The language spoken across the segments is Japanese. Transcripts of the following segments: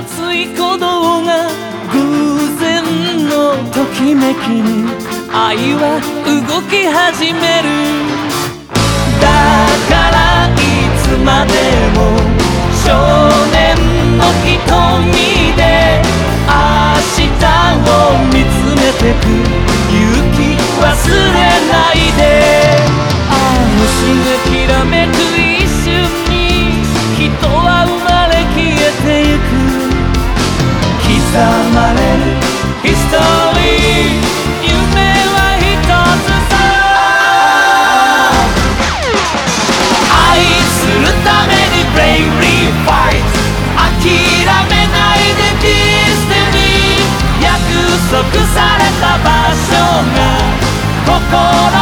熱い鼓動が偶然のときめきに愛は動き始める。束された場所が心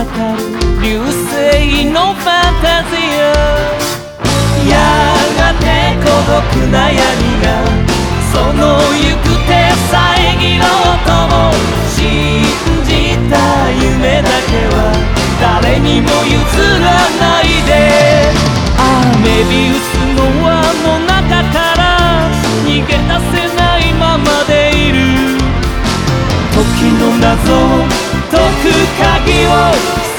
わたる。流星のファンタジーやがて孤独なみがその行く手遮ろうとも。信じた夢だけは誰にも譲らないで。ああうつ時の謎解く鍵を